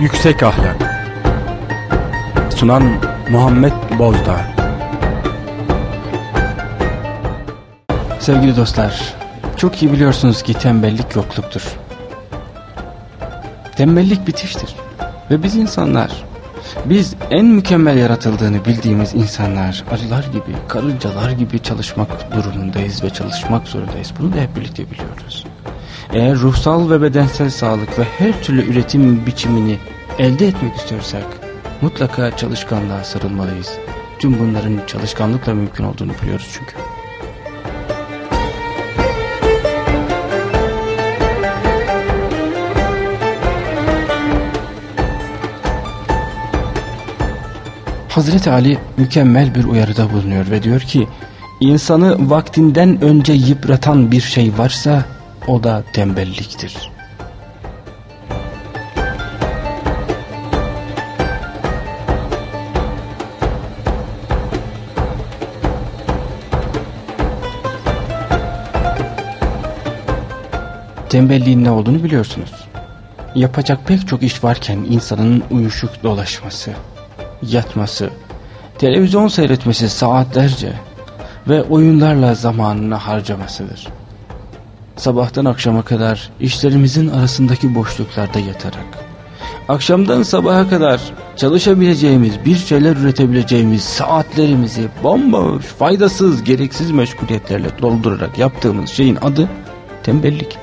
Yüksek Ahlak Sunan Muhammed Bozdağ Sevgili dostlar, çok iyi biliyorsunuz ki tembellik yokluktur. Tembellik bitiştir. Ve biz insanlar, biz en mükemmel yaratıldığını bildiğimiz insanlar, arılar gibi, karıncalar gibi çalışmak durumundayız ve çalışmak zorundayız. Bunu da hep birlikte biliyoruz. Eğer ruhsal ve bedensel sağlık ve her türlü üretim biçimini elde etmek istiyorsak mutlaka çalışkanlığa sarılmalıyız. Tüm bunların çalışkanlıkla mümkün olduğunu biliyoruz çünkü. Hazreti Ali mükemmel bir uyarıda bulunuyor ve diyor ki insanı vaktinden önce yıpratan bir şey varsa o da tembelliktir. Tembelliğin ne olduğunu biliyorsunuz. Yapacak pek çok iş varken insanın uyuşuk dolaşması, yatması, televizyon seyretmesi saatlerce ve oyunlarla zamanını harcamasıdır. Sabahtan akşama kadar işlerimizin arasındaki boşluklarda yatarak, akşamdan sabaha kadar çalışabileceğimiz, bir şeyler üretebileceğimiz saatlerimizi bomboş, faydasız, gereksiz meşguliyetlerle doldurarak yaptığımız şeyin adı tembellik.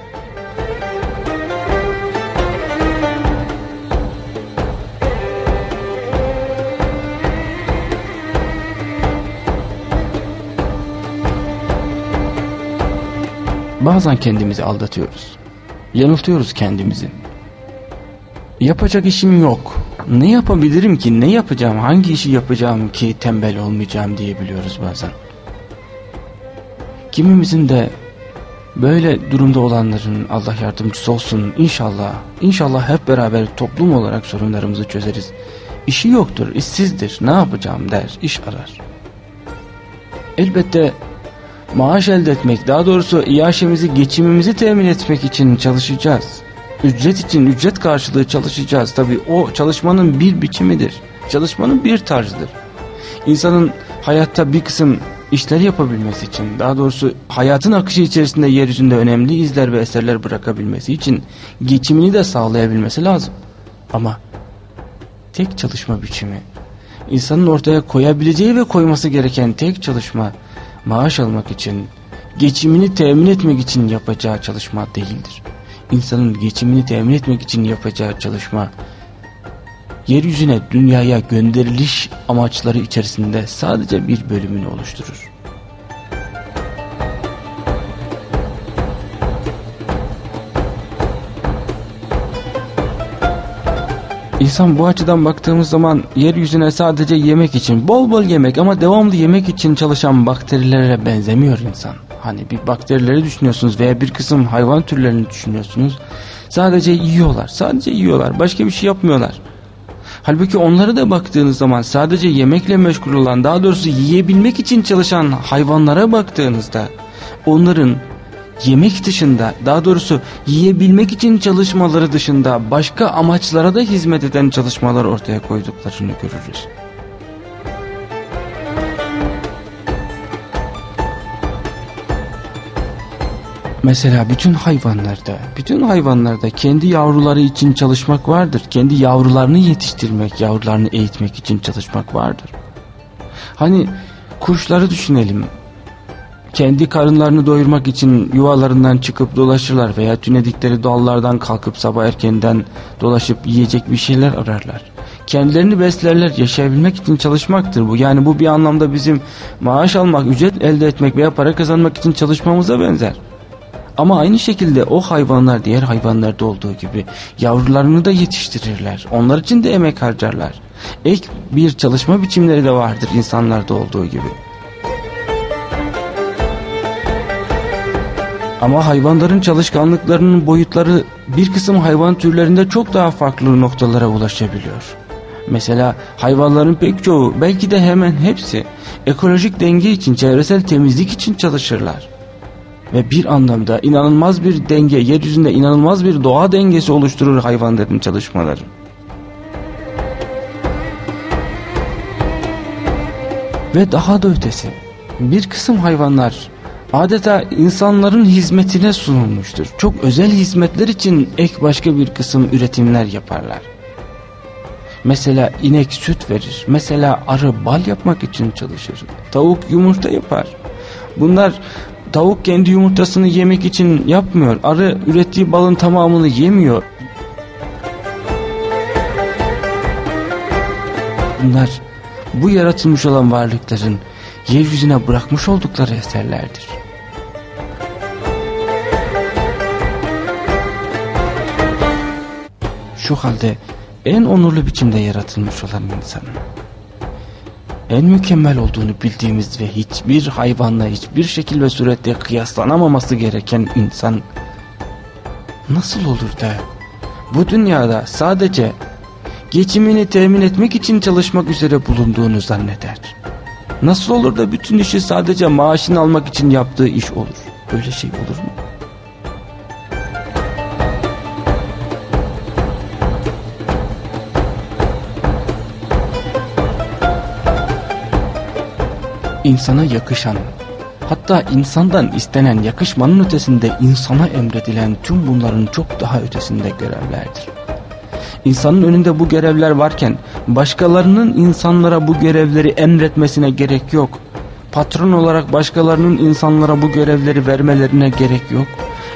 Bazen kendimizi aldatıyoruz. Yanıltıyoruz kendimizi. Yapacak işim yok. Ne yapabilirim ki? Ne yapacağım? Hangi işi yapacağım ki tembel olmayacağım diyebiliyoruz bazen. Kimimizin de böyle durumda olanların Allah yardımcısı olsun inşallah. İnşallah hep beraber toplum olarak sorunlarımızı çözeriz. İşi yoktur, işsizdir, ne yapacağım der, iş arar. Elbette maaş elde etmek daha doğrusu iaşemizi geçimimizi temin etmek için çalışacağız. Ücret için ücret karşılığı çalışacağız. Tabi o çalışmanın bir biçimidir. Çalışmanın bir tarzıdır. İnsanın hayatta bir kısım işleri yapabilmesi için daha doğrusu hayatın akışı içerisinde yeryüzünde önemli izler ve eserler bırakabilmesi için geçimini de sağlayabilmesi lazım. Ama tek çalışma biçimi insanın ortaya koyabileceği ve koyması gereken tek çalışma maaş almak için, geçimini temin etmek için yapacağı çalışma değildir. İnsanın geçimini temin etmek için yapacağı çalışma, yeryüzüne dünyaya gönderiliş amaçları içerisinde sadece bir bölümünü oluşturur. İnsan bu açıdan baktığımız zaman yeryüzüne sadece yemek için bol bol yemek ama devamlı yemek için çalışan bakterilere benzemiyor insan. Hani bir bakterileri düşünüyorsunuz veya bir kısım hayvan türlerini düşünüyorsunuz. Sadece yiyorlar sadece yiyorlar başka bir şey yapmıyorlar. Halbuki onlara da baktığınız zaman sadece yemekle meşgul olan daha doğrusu yiyebilmek için çalışan hayvanlara baktığınızda onların yemek dışında daha doğrusu yiyebilmek için çalışmaları dışında başka amaçlara da hizmet eden çalışmalar ortaya koyduklarını görürüz. Mesela bütün hayvanlarda, bütün hayvanlarda kendi yavruları için çalışmak vardır. Kendi yavrularını yetiştirmek, yavrularını eğitmek için çalışmak vardır. Hani kuşları düşünelim kendi karınlarını doyurmak için yuvalarından çıkıp dolaşırlar veya tünedikleri dallardan kalkıp sabah erkenden dolaşıp yiyecek bir şeyler ararlar. Kendilerini beslerler, yaşayabilmek için çalışmaktır bu. Yani bu bir anlamda bizim maaş almak, ücret elde etmek veya para kazanmak için çalışmamıza benzer. Ama aynı şekilde o hayvanlar diğer hayvanlarda olduğu gibi yavrularını da yetiştirirler. Onlar için de emek harcarlar. Ek bir çalışma biçimleri de vardır insanlarda olduğu gibi. Ama hayvanların çalışkanlıklarının boyutları bir kısım hayvan türlerinde çok daha farklı noktalara ulaşabiliyor. Mesela hayvanların pek çoğu belki de hemen hepsi ekolojik denge için çevresel temizlik için çalışırlar. Ve bir anlamda inanılmaz bir denge, yeryüzünde inanılmaz bir doğa dengesi oluşturur hayvanların çalışmaları. Ve daha da ötesi, bir kısım hayvanlar adeta insanların hizmetine sunulmuştur. Çok özel hizmetler için ek başka bir kısım üretimler yaparlar. Mesela inek süt verir. Mesela arı bal yapmak için çalışır. Tavuk yumurta yapar. Bunlar tavuk kendi yumurtasını yemek için yapmıyor. Arı ürettiği balın tamamını yemiyor. Bunlar bu yaratılmış olan varlıkların yeryüzüne bırakmış oldukları eserlerdir. Şu halde en onurlu biçimde yaratılmış olan insan en mükemmel olduğunu bildiğimiz ve hiçbir hayvanla hiçbir şekil ve surette kıyaslanamaması gereken insan nasıl olur da bu dünyada sadece geçimini temin etmek için çalışmak üzere bulunduğunu zanneder. Nasıl olur da bütün işi sadece maaşını almak için yaptığı iş olur? Böyle şey olur mu? İnsana yakışan, hatta insandan istenen yakışmanın ötesinde insana emredilen tüm bunların çok daha ötesinde görevlerdir. İnsanın önünde bu görevler varken başkalarının insanlara bu görevleri emretmesine gerek yok. Patron olarak başkalarının insanlara bu görevleri vermelerine gerek yok.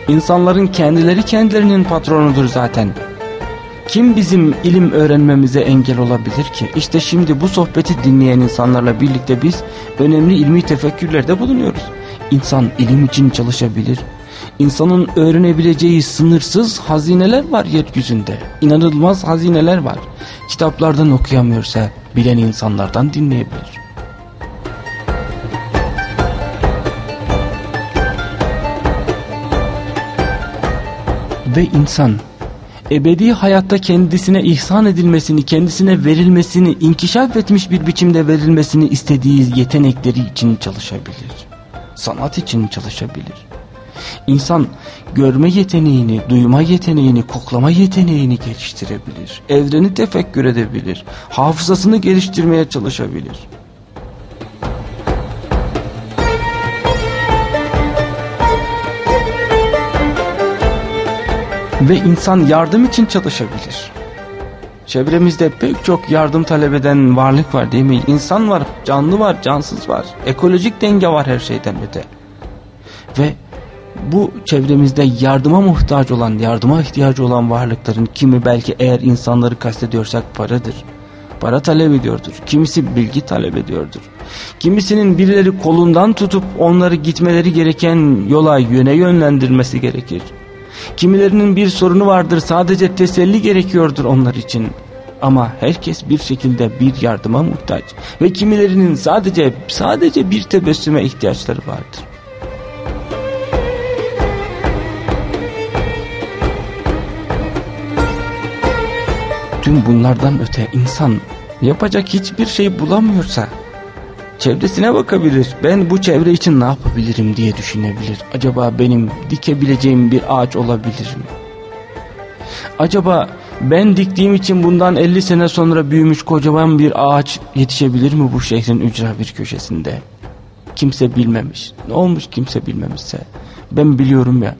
İnsanların kendileri kendilerinin patronudur zaten. Kim bizim ilim öğrenmemize engel olabilir ki? İşte şimdi bu sohbeti dinleyen insanlarla birlikte biz önemli ilmi tefekkürlerde bulunuyoruz. İnsan ilim için çalışabilir. İnsanın öğrenebileceği sınırsız hazineler var yeryüzünde. İnanılmaz hazineler var. Kitaplardan okuyamıyorsa bilen insanlardan dinleyebilir. Ve insan ebedi hayatta kendisine ihsan edilmesini, kendisine verilmesini, inkişaf etmiş bir biçimde verilmesini istediği yetenekleri için çalışabilir. Sanat için çalışabilir. İnsan görme yeteneğini, duyma yeteneğini, koklama yeteneğini geliştirebilir. Evreni tefekkür edebilir. Hafızasını geliştirmeye çalışabilir. Ve insan yardım için çalışabilir. Çevremizde pek çok yardım talep eden varlık var değil mi? İnsan var, canlı var, cansız var. Ekolojik denge var her şeyden öte. Ve bu çevremizde yardıma muhtaç olan, yardıma ihtiyacı olan varlıkların kimi belki eğer insanları kastediyorsak paradır. Para talep ediyordur. Kimisi bilgi talep ediyordur. Kimisinin birileri kolundan tutup onları gitmeleri gereken yola yöne yönlendirmesi gerekir. Kimilerinin bir sorunu vardır sadece teselli gerekiyordur onlar için. Ama herkes bir şekilde bir yardıma muhtaç ve kimilerinin sadece sadece bir tebessüme ihtiyaçları vardır. Tüm bunlardan öte insan yapacak hiçbir şey bulamıyorsa Çevresine bakabilir. Ben bu çevre için ne yapabilirim diye düşünebilir. Acaba benim dikebileceğim bir ağaç olabilir mi? Acaba ben diktiğim için bundan 50 sene sonra büyümüş kocaman bir ağaç yetişebilir mi bu şehrin ücra bir köşesinde? Kimse bilmemiş. Ne olmuş kimse bilmemişse. Ben biliyorum ya.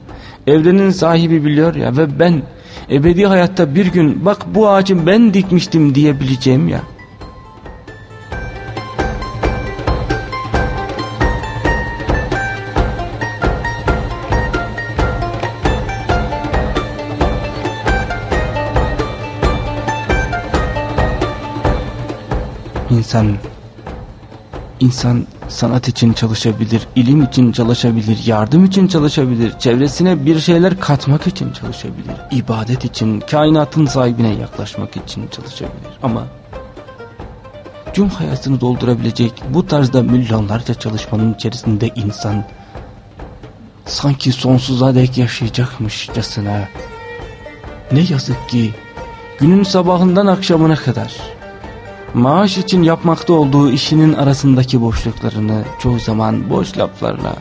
Evrenin sahibi biliyor ya ve ben ebedi hayatta bir gün bak bu ağacı ben dikmiştim diyebileceğim ya. İnsan insan sanat için çalışabilir, ilim için çalışabilir, yardım için çalışabilir, çevresine bir şeyler katmak için çalışabilir, ibadet için, kainatın sahibine yaklaşmak için çalışabilir. Ama tüm hayatını doldurabilecek bu tarzda milyonlarca çalışmanın içerisinde insan sanki sonsuza dek yaşayacakmışçasına ne yazık ki günün sabahından akşamına kadar maaş için yapmakta olduğu işinin arasındaki boşluklarını çoğu zaman boş laflarla,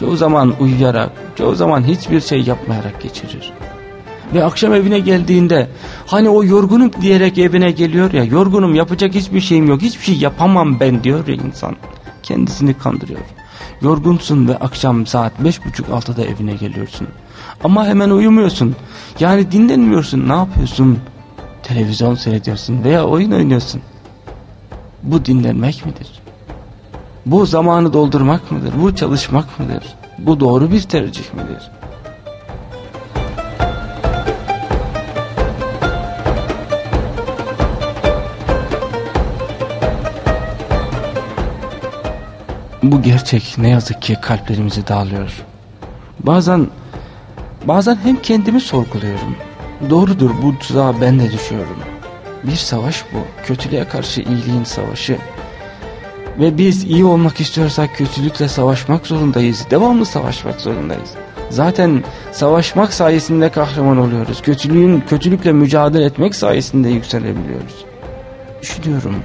çoğu zaman uyuyarak, çoğu zaman hiçbir şey yapmayarak geçirir. Ve akşam evine geldiğinde hani o yorgunum diyerek evine geliyor ya yorgunum yapacak hiçbir şeyim yok hiçbir şey yapamam ben diyor ya insan. Kendisini kandırıyor. Yorgunsun ve akşam saat beş buçuk altıda evine geliyorsun. Ama hemen uyumuyorsun. Yani dinlenmiyorsun ne yapıyorsun? Televizyon seyrediyorsun veya oyun oynuyorsun. Bu dinlenmek midir? Bu zamanı doldurmak mıdır? Bu çalışmak mıdır? Bu doğru bir tercih midir? Bu gerçek ne yazık ki kalplerimizi dağılıyor. Bazen bazen hem kendimi sorguluyorum. Doğrudur bu tuzağa ben de düşüyorum. Bir savaş bu. Kötülüğe karşı iyiliğin savaşı. Ve biz iyi olmak istiyorsak kötülükle savaşmak zorundayız. Devamlı savaşmak zorundayız. Zaten savaşmak sayesinde kahraman oluyoruz. Kötülüğün kötülükle mücadele etmek sayesinde yükselebiliyoruz. Düşünüyorum.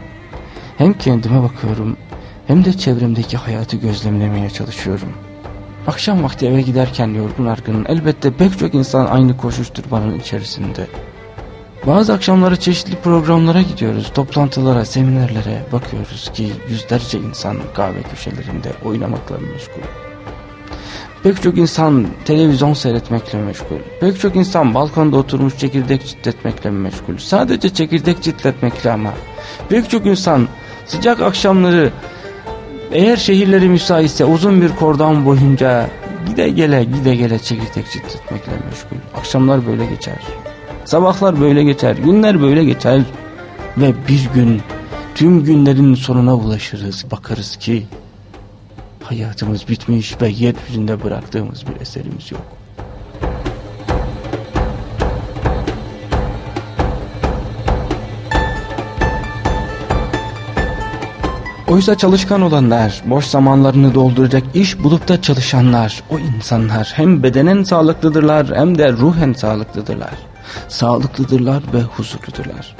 Hem kendime bakıyorum hem de çevremdeki hayatı gözlemlemeye çalışıyorum. Akşam vakti eve giderken yorgun argın elbette pek çok insan aynı koşuşturmanın içerisinde. Bazı akşamları çeşitli programlara gidiyoruz, toplantılara, seminerlere bakıyoruz ki yüzlerce insan kahve köşelerinde oynamakla meşgul. Pek çok insan televizyon seyretmekle meşgul. Pek çok insan balkonda oturmuş çekirdek çitletmekle meşgul. Sadece çekirdek çitletmekle ama. Pek çok insan sıcak akşamları eğer şehirleri müsaitse uzun bir kordon boyunca gide gele gide gele çekirdek çitletmekle meşgul. Akşamlar böyle geçer. Sabahlar böyle geçer. Günler böyle geçer. Ve bir gün tüm günlerin sonuna ulaşırız. Bakarız ki hayatımız bitmiş ve yeryüzünde bıraktığımız bir eserimiz yok. Oysa çalışkan olanlar, boş zamanlarını dolduracak iş bulup da çalışanlar, o insanlar hem bedenen sağlıklıdırlar hem de ruhen sağlıklıdırlar. Sağlıklıdırlar ve huzurludurlar.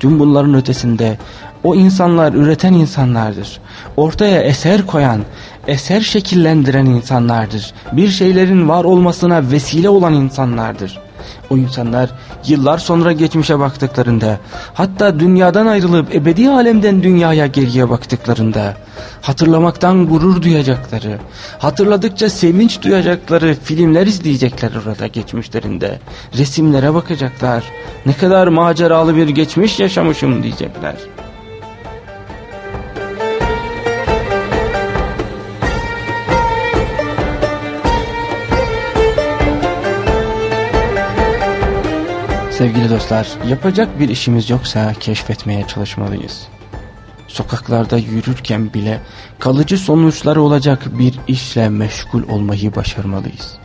Tüm bunların ötesinde o insanlar üreten insanlardır. Ortaya eser koyan, eser şekillendiren insanlardır. Bir şeylerin var olmasına vesile olan insanlardır. O insanlar yıllar sonra geçmişe baktıklarında hatta dünyadan ayrılıp ebedi alemden dünyaya geriye baktıklarında hatırlamaktan gurur duyacakları hatırladıkça sevinç duyacakları filmler izleyecekler orada geçmişlerinde resimlere bakacaklar ne kadar maceralı bir geçmiş yaşamışım diyecekler. Sevgili dostlar, yapacak bir işimiz yoksa keşfetmeye çalışmalıyız. Sokaklarda yürürken bile kalıcı sonuçları olacak bir işle meşgul olmayı başarmalıyız.